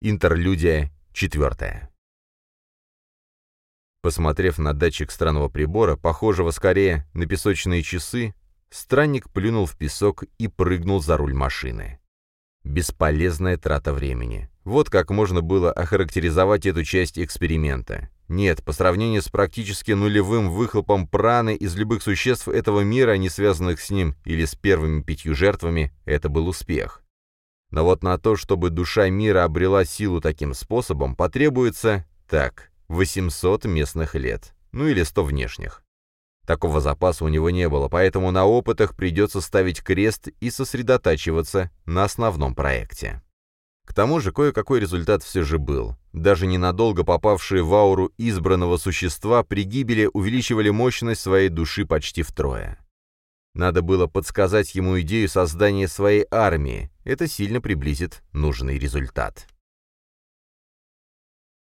Интерлюдия четвертая. Посмотрев на датчик странного прибора, похожего скорее на песочные часы, странник плюнул в песок и прыгнул за руль машины. Бесполезная трата времени. Вот как можно было охарактеризовать эту часть эксперимента. Нет, по сравнению с практически нулевым выхлопом праны из любых существ этого мира, не связанных с ним или с первыми пятью жертвами, это был успех. Но вот на то, чтобы душа мира обрела силу таким способом, потребуется, так, 800 местных лет, ну или 100 внешних. Такого запаса у него не было, поэтому на опытах придется ставить крест и сосредотачиваться на основном проекте. К тому же кое-какой результат все же был. Даже ненадолго попавшие в ауру избранного существа при гибели увеличивали мощность своей души почти втрое. Надо было подсказать ему идею создания своей армии, это сильно приблизит нужный результат.